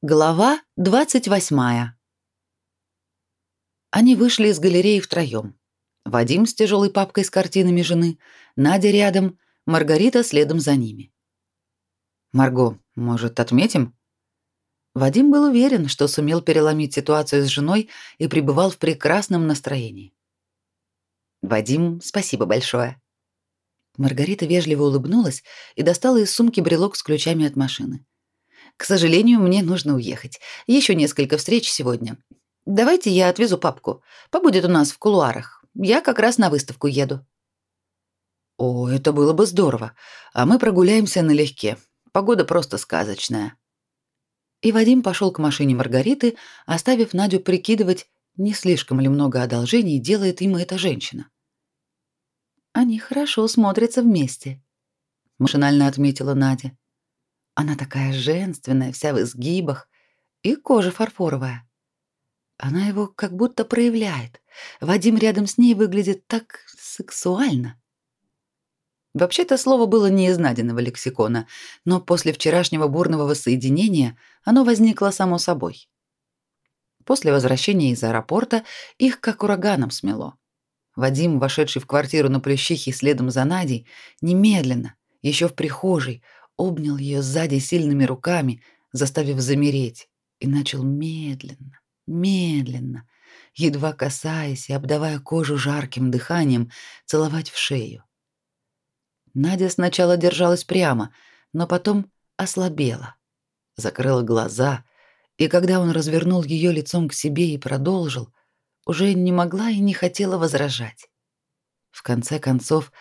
Глава 28. Они вышли из галереи втроем. Вадим с тяжелой папкой с картинами жены, Надя рядом, Маргарита следом за ними. «Марго, может, отметим?» Вадим был уверен, что сумел переломить ситуацию с женой и пребывал в прекрасном настроении. «Вадим, спасибо большое». Маргарита вежливо улыбнулась и достала из сумки брелок с ключами от машины. К сожалению, мне нужно уехать. Еще несколько встреч сегодня. Давайте я отвезу папку. Побудет у нас в кулуарах. Я как раз на выставку еду. О, это было бы здорово. А мы прогуляемся налегке. Погода просто сказочная. И Вадим пошел к машине Маргариты, оставив Надю прикидывать, не слишком ли много одолжений делает ему эта женщина. Они хорошо смотрятся вместе, машинально отметила Надя. Она такая женственная, вся в изгибах, и кожа фарфоровая. Она его как будто проявляет. Вадим рядом с ней выглядит так сексуально. Вообще-то слово было не из Надиного лексикона, но после вчерашнего бурного воссоединения оно возникло само собой. После возвращения из аэропорта их как ураганом смело. Вадим, вошедший в квартиру на Плющихе следом за Надей, немедленно, еще в прихожей, обнял ее сзади сильными руками, заставив замереть, и начал медленно, медленно, едва касаясь и обдавая кожу жарким дыханием, целовать в шею. Надя сначала держалась прямо, но потом ослабела, закрыла глаза, и когда он развернул ее лицом к себе и продолжил, уже не могла и не хотела возражать. В конце концов,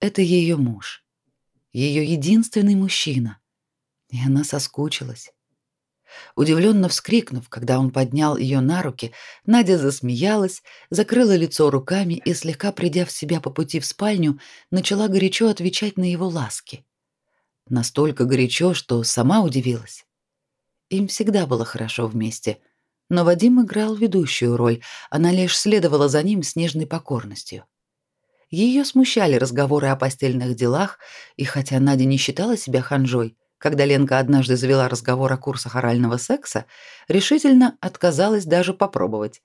это ее муж ее единственный мужчина. И она соскучилась. Удивленно вскрикнув, когда он поднял ее на руки, Надя засмеялась, закрыла лицо руками и, слегка придя в себя по пути в спальню, начала горячо отвечать на его ласки. Настолько горячо, что сама удивилась. Им всегда было хорошо вместе, но Вадим играл ведущую роль, она лишь следовала за ним с нежной покорностью. Ее смущали разговоры о постельных делах, и хотя Надя не считала себя ханжой, когда Ленка однажды завела разговор о курсах орального секса, решительно отказалась даже попробовать.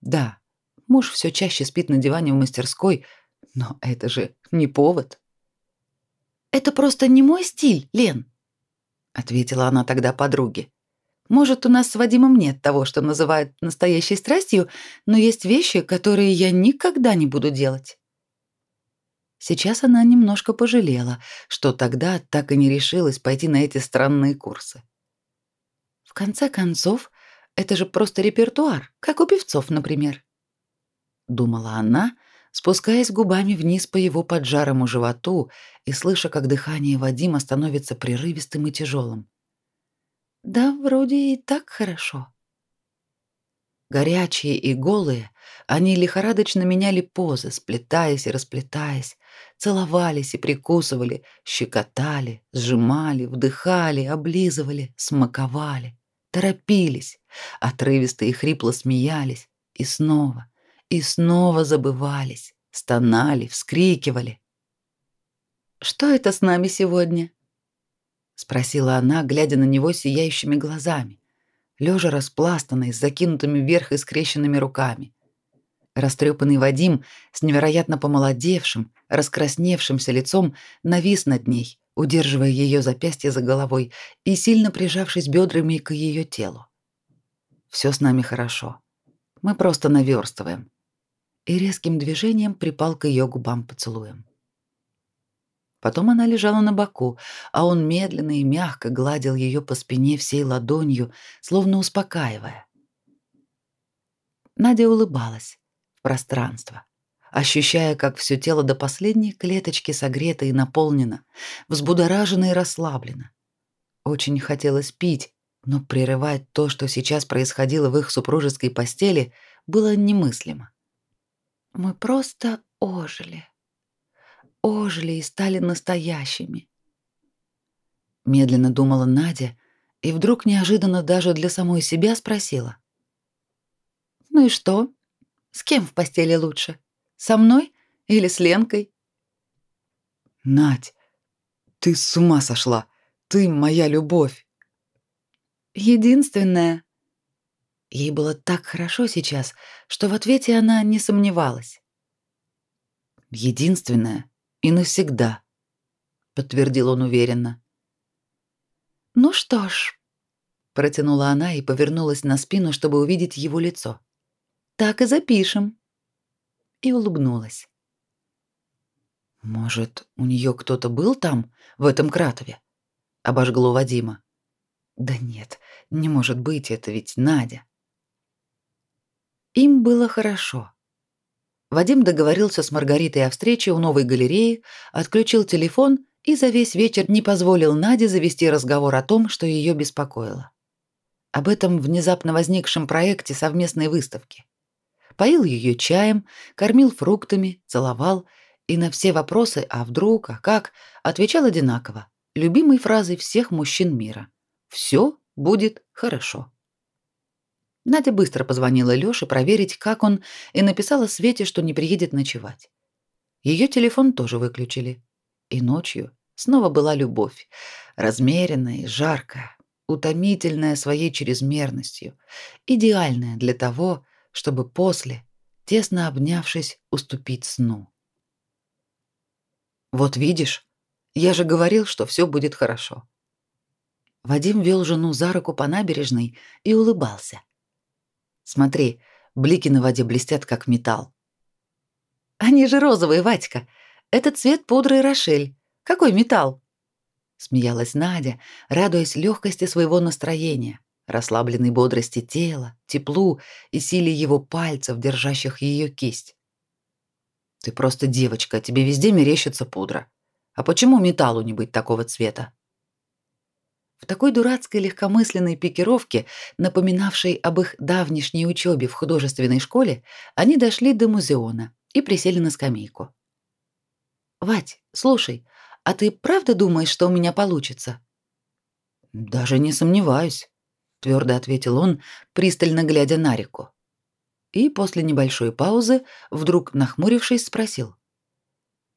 Да, муж все чаще спит на диване в мастерской, но это же не повод. Это просто не мой стиль, Лен, ответила она тогда подруге. Может, у нас с Вадимом нет того, что называют настоящей страстью, но есть вещи, которые я никогда не буду делать. Сейчас она немножко пожалела, что тогда так и не решилась пойти на эти странные курсы. В конце концов, это же просто репертуар, как у певцов, например. Думала она, спускаясь губами вниз по его поджарому животу и слыша, как дыхание Вадима становится прерывистым и тяжелым. Да, вроде и так хорошо. Горячие и голые, они лихорадочно меняли позы, сплетаясь и расплетаясь, целовались и прикусывали, щекотали, сжимали, вдыхали, облизывали, смаковали, торопились, отрывисто и хрипло смеялись, и снова, и снова забывались, стонали, вскрикивали. «Что это с нами сегодня?» — спросила она, глядя на него сияющими глазами, лежа распластанной, с закинутыми вверх и скрещенными руками. Растрепанный Вадим с невероятно помолодевшим, раскрасневшимся лицом навис над ней, удерживая ее запястье за головой и сильно прижавшись бедрами к ее телу. Все с нами хорошо. Мы просто наверстываем. И резким движением припал к ее губам поцелуем. Потом она лежала на боку, а он медленно и мягко гладил ее по спине всей ладонью, словно успокаивая. Надя улыбалась в пространство, ощущая, как все тело до последней клеточки согрето и наполнено, взбудоражено и расслаблено. Очень хотелось пить, но прерывать то, что сейчас происходило в их супружеской постели, было немыслимо. Мы просто ожили, ожили и стали настоящими. Медленно думала Надя и вдруг неожиданно даже для самой себя спросила. «Ну и что? С кем в постели лучше? Со мной или с Ленкой?» «Надь, ты с ума сошла! Ты моя любовь!» Единственное. Ей было так хорошо сейчас, что в ответе она не сомневалась. Единственное и навсегда, подтвердил он уверенно. Ну что ж, протянула она и повернулась на спину, чтобы увидеть его лицо. Так и запишем. И улыбнулась. Может, у нее кто-то был там, в этом кратове? Обожгло Вадима. Да нет, не может быть, это ведь Надя. Им было хорошо. Вадим договорился с Маргаритой о встрече у новой галереи, отключил телефон и за весь вечер не позволил Наде завести разговор о том, что ее беспокоило. Об этом внезапно возникшем проекте совместной выставки. Поил ее чаем, кормил фруктами, целовал и на все вопросы «а вдруг?», «а как?» отвечал одинаково, любимой фразой всех мужчин мира. «Все будет хорошо». Надя быстро позвонила Лёше проверить, как он, и написала Свете, что не приедет ночевать. Ее телефон тоже выключили. И ночью снова была любовь, размеренная и жаркая, утомительная своей чрезмерностью, идеальная для того, чтобы после, тесно обнявшись, уступить сну. Вот видишь, я же говорил, что все будет хорошо. Вадим вел жену за руку по набережной и улыбался. Смотри, блики на воде блестят как металл. Они же розовые, Вадька. Это цвет пудры Рошель. Какой металл? Смеялась Надя, радуясь легкости своего настроения, расслабленной бодрости тела, теплу и силе его пальцев, держащих ее кисть. Ты просто девочка, тебе везде мерещится пудра. А почему металлу не быть такого цвета? В такой дурацкой легкомысленной пикировке, напоминавшей об их давнишней учебе в художественной школе, они дошли до музеона и присели на скамейку. «Вать, слушай, а ты правда думаешь, что у меня получится?» «Даже не сомневаюсь», — твердо ответил он, пристально глядя на реку и после небольшой паузы, вдруг нахмурившись, спросил: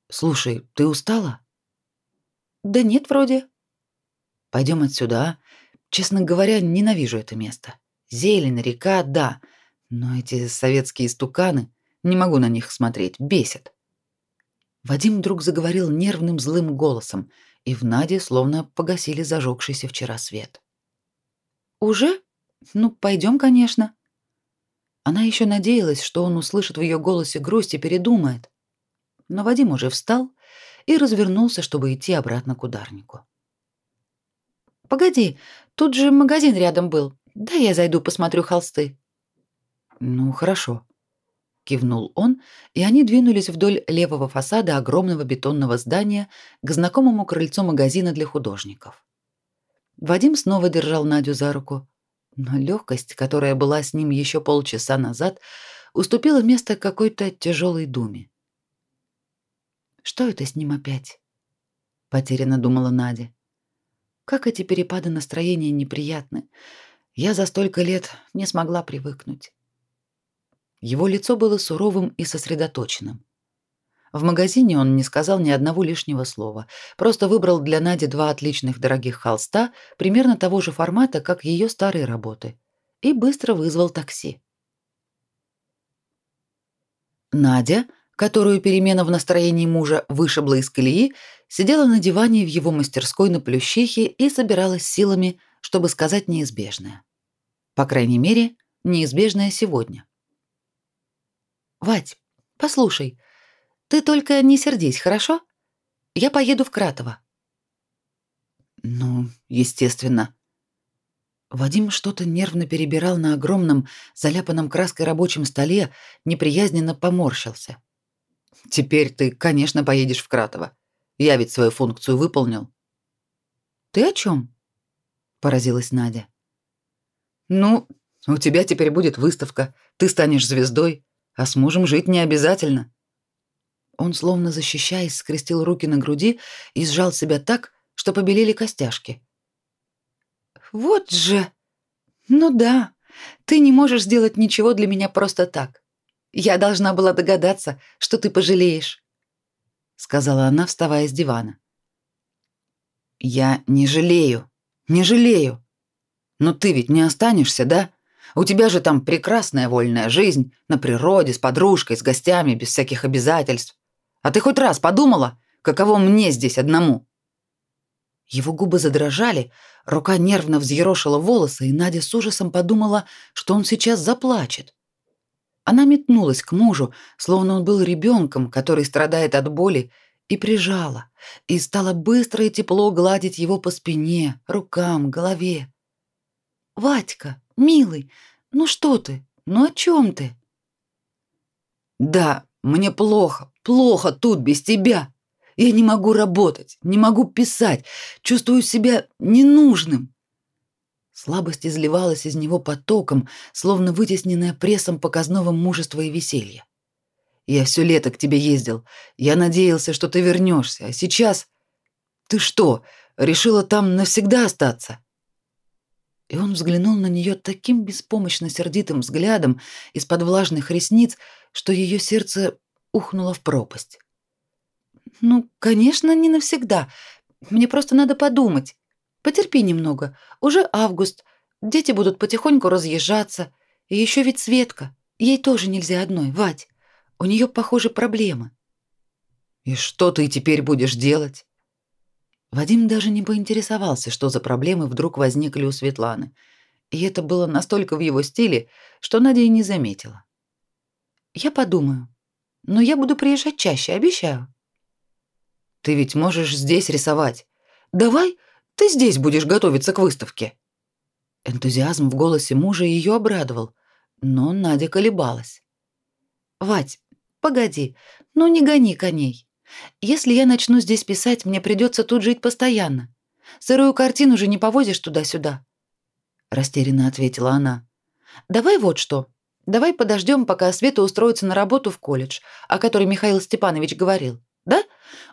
"Слушай, ты устала?" "Да нет, вроде". Пойдем отсюда. А? Честно говоря, ненавижу это место. Зелень, река, да, но эти советские стуканы, не могу на них смотреть, бесят. Вадим вдруг заговорил нервным злым голосом, и в Наде словно погасили зажегшийся вчера свет. Уже? Ну, пойдем, конечно. Она еще надеялась, что он услышит в ее голосе грусть и передумает. Но Вадим уже встал и развернулся, чтобы идти обратно к ударнику. Погоди, тут же магазин рядом был. Да я зайду, посмотрю холсты. Ну, хорошо, кивнул он, и они двинулись вдоль левого фасада огромного бетонного здания к знакомому крыльцу магазина для художников. Вадим снова держал Надю за руку, но легкость, которая была с ним еще полчаса назад, уступила место какой-то тяжелой думе. Что это с ним опять? потерянно думала Надя. Как эти перепады настроения неприятны. Я за столько лет не смогла привыкнуть. Его лицо было суровым и сосредоточенным. В магазине он не сказал ни одного лишнего слова, просто выбрал для Нади два отличных дорогих холста, примерно того же формата, как ее старые работы, и быстро вызвал такси. Надя, которую перемена в настроении мужа вышибла из колеи, сидела на диване в его мастерской на Плющихе и собиралась силами, чтобы сказать неизбежное. По крайней мере, неизбежное сегодня. «Вать, послушай, ты только не сердись, хорошо? Я поеду в Кратово. Ну, естественно. Вадим что-то нервно перебирал на огромном, заляпанном краской рабочем столе, неприязненно поморщился. Теперь ты, конечно, поедешь в Кратово. Я ведь свою функцию выполнил. Ты о чем? поразилась Надя. Ну, у тебя теперь будет выставка, ты станешь звездой, а с мужем жить не обязательно. Он, словно защищаясь, скрестил руки на груди и сжал себя так, что побелели костяшки. «Вот же! Ну да, ты не можешь сделать ничего для меня просто так. Я должна была догадаться, что ты пожалеешь», — сказала она, вставая с дивана. «Я не жалею, не жалею», Но ты ведь не останешься, да? У тебя же там прекрасная вольная жизнь, на природе, с подружкой, с гостями, без всяких обязательств. А ты хоть раз подумала, каково мне здесь одному?» Его губы задрожали, рука нервно взъерошила волосы, и Надя с ужасом подумала, что он сейчас заплачет. Она метнулась к мужу, словно он был ребенком, который страдает от боли, и прижала, и стала быстро и тепло гладить его по спине, рукам, голове. «Ватька, милый, ну что ты? Ну о чем ты?» «Да, мне плохо, плохо тут без тебя. Я не могу работать, не могу писать, чувствую себя ненужным». Слабость изливалась из него потоком, словно вытесненная прессом показного мужества и веселья. Я все лето к тебе ездил. Я надеялся, что ты вернешься, а сейчас ты что, решила там навсегда остаться? И он взглянул на нее таким беспомощно сердитым взглядом из-под влажных ресниц, что ее сердце ухнуло в пропасть. Ну, конечно, не навсегда. Мне просто надо подумать. Потерпи немного. Уже август. Дети будут потихоньку разъезжаться. И еще ведь Светка. Ей тоже нельзя одной, Вать. У нее, похоже, проблемы. И что ты теперь будешь делать? Вадим даже не поинтересовался, что за проблемы вдруг возникли у Светланы. И это было настолько в его стиле, что Надя и не заметила. Я подумаю. Но я буду приезжать чаще, обещаю. Ты ведь можешь здесь рисовать. Давай ты здесь будешь готовиться к выставке. Энтузиазм в голосе мужа ее обрадовал, но Надя колебалась. Вать, погоди. Ну не гони коней. Если я начну здесь писать, мне придется тут жить постоянно. Сырую картину же не повозишь туда-сюда. Растерянно ответила она. Давай вот что. Давай подождем, пока Света устроится на работу в колледж, о которой Михаил Степанович говорил. Да?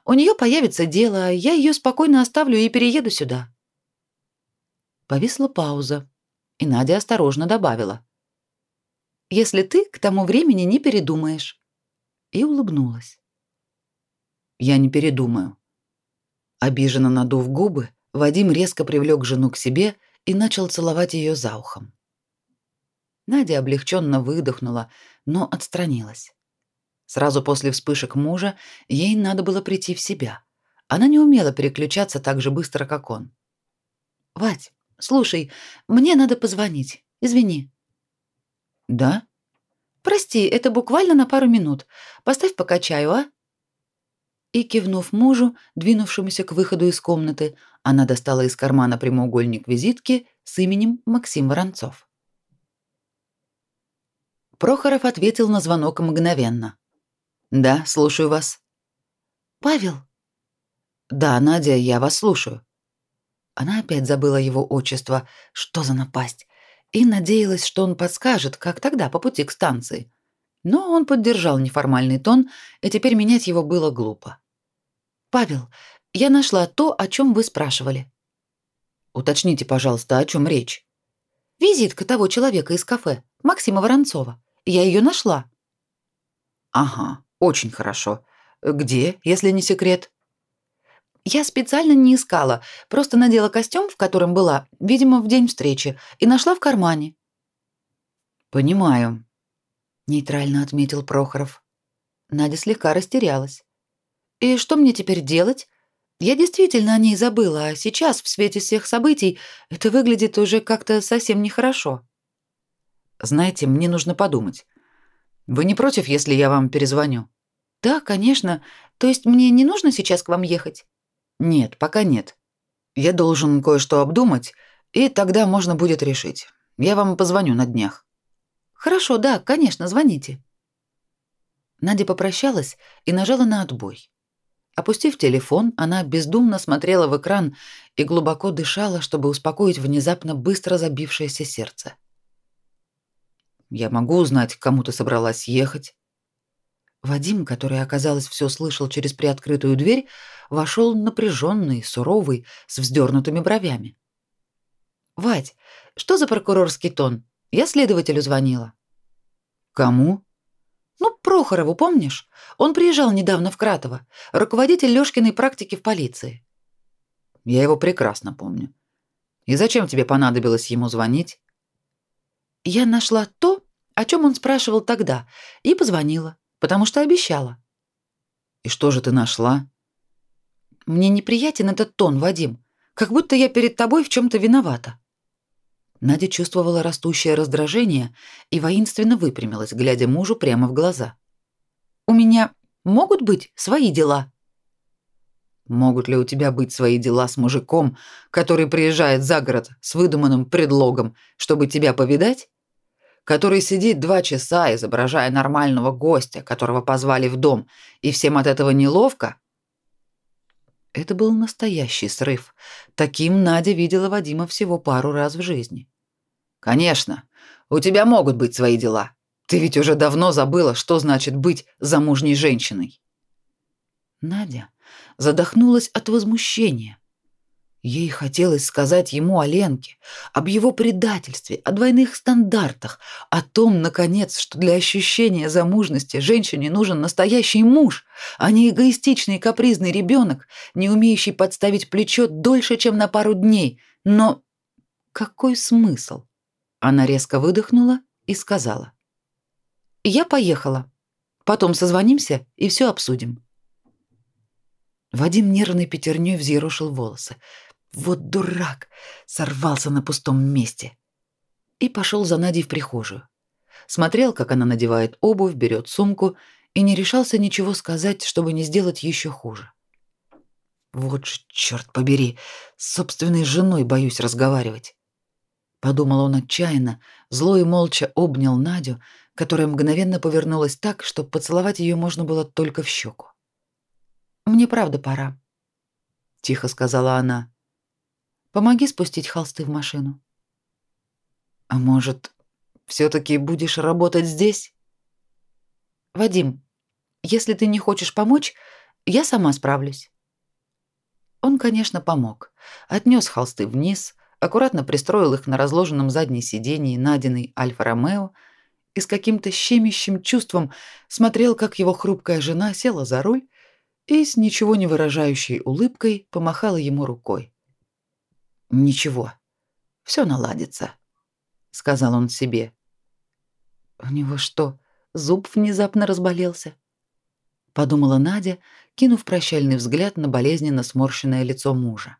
У нее появится дело, я ее спокойно оставлю и перееду сюда. Повисла пауза, и Надя осторожно добавила: "Если ты к тому времени не передумаешь". И улыбнулась. Я не передумаю. Обиженно надув губы, Вадим резко привлек жену к себе и начал целовать ее за ухом. Надя облегченно выдохнула, но отстранилась. Сразу после вспышек мужа ей надо было прийти в себя. Она не умела переключаться так же быстро, как он. «Вать, слушай, мне надо позвонить. Извини». «Да?» «Прости, это буквально на пару минут. Поставь пока чаю, а?» и, кивнув мужу, двинувшемуся к выходу из комнаты, она достала из кармана прямоугольник визитки с именем Максим Воронцов. Прохоров ответил на звонок мгновенно. «Да, слушаю вас». «Павел?» «Да, Надя, я вас слушаю». Она опять забыла его отчество, что за напасть, и надеялась, что он подскажет, как тогда по пути к станции. Но он поддержал неформальный тон, и теперь менять его было глупо. Павел, я нашла то, о чем вы спрашивали. Уточните, пожалуйста, о чем речь. Визитка того человека из кафе, Максима Воронцова. Я ее нашла. Ага, очень хорошо. Где, если не секрет? Я специально не искала, просто надела костюм, в котором была, видимо, в день встречи, и нашла в кармане. Понимаю, нейтрально отметил Прохоров. Надя слегка растерялась. И что мне теперь делать? Я действительно о ней забыла, а сейчас, в свете всех событий, это выглядит уже как-то совсем нехорошо. Знаете, мне нужно подумать. Вы не против, если я вам перезвоню? Да, конечно. То есть мне не нужно сейчас к вам ехать? Нет, пока нет. Я должен кое-что обдумать, и тогда можно будет решить. Я вам позвоню на днях. Хорошо, да, конечно, звоните. Надя попрощалась и нажала на отбой. Опустив телефон, она бездумно смотрела в экран и глубоко дышала, чтобы успокоить внезапно быстро забившееся сердце. «Я могу узнать, к кому ты собралась ехать?» Вадим, который, оказалось, все слышал через приоткрытую дверь, вошел напряженный, суровый, с вздернутыми бровями. «Вадь, что за прокурорский тон? Я следователю звонила». «Кому?» Ну, Прохорову, помнишь? Он приезжал недавно в Кратово, руководитель Лёшкиной практики в полиции. Я его прекрасно помню. И зачем тебе понадобилось ему звонить? Я нашла то, о чем он спрашивал тогда, и позвонила, потому что обещала. И что же ты нашла? Мне неприятен этот тон, Вадим, как будто я перед тобой в чем то виновата. Надя чувствовала растущее раздражение и воинственно выпрямилась, глядя мужу прямо в глаза. У меня могут быть свои дела. Могут ли у тебя быть свои дела с мужиком, который приезжает за город с выдуманным предлогом, чтобы тебя повидать? Который сидит два часа, изображая нормального гостя, которого позвали в дом, и всем от этого неловко? Это был настоящий срыв. Таким Надя видела Вадима всего пару раз в жизни. Конечно, у тебя могут быть свои дела. Ты ведь уже давно забыла, что значит быть замужней женщиной. Надя задохнулась от возмущения. Ей хотелось сказать ему о Ленке, об его предательстве, о двойных стандартах, о том, наконец, что для ощущения замужности женщине нужен настоящий муж, а не эгоистичный капризный ребенок, не умеющий подставить плечо дольше, чем на пару дней. Но какой смысл? Она резко выдохнула и сказала. «Я поехала. Потом созвонимся и все обсудим». Вадим нервной пятерней взъерошил волосы. Вот дурак, сорвался на пустом месте. И пошел за Надей в прихожую. Смотрел, как она надевает обувь, берет сумку и не решался ничего сказать, чтобы не сделать еще хуже. Вот же, черт побери, с собственной женой боюсь разговаривать. Подумал он отчаянно, зло и молча обнял Надю, которая мгновенно повернулась так, что поцеловать ее можно было только в щеку. Мне правда пора, тихо сказала она. Помоги спустить холсты в машину. А может, все таки будешь работать здесь? Вадим, если ты не хочешь помочь, я сама справлюсь. Он, конечно, помог. Отнес холсты вниз, аккуратно пристроил их на разложенном заднем сиденье Надиной Альфа-Ромео и с каким-то щемящим чувством смотрел, как его хрупкая жена села за руль и с ничего не выражающей улыбкой помахала ему рукой. «Ничего, все наладится», — сказал он себе. «У него что, зуб внезапно разболелся?» — подумала Надя, кинув прощальный взгляд на болезненно сморщенное лицо мужа.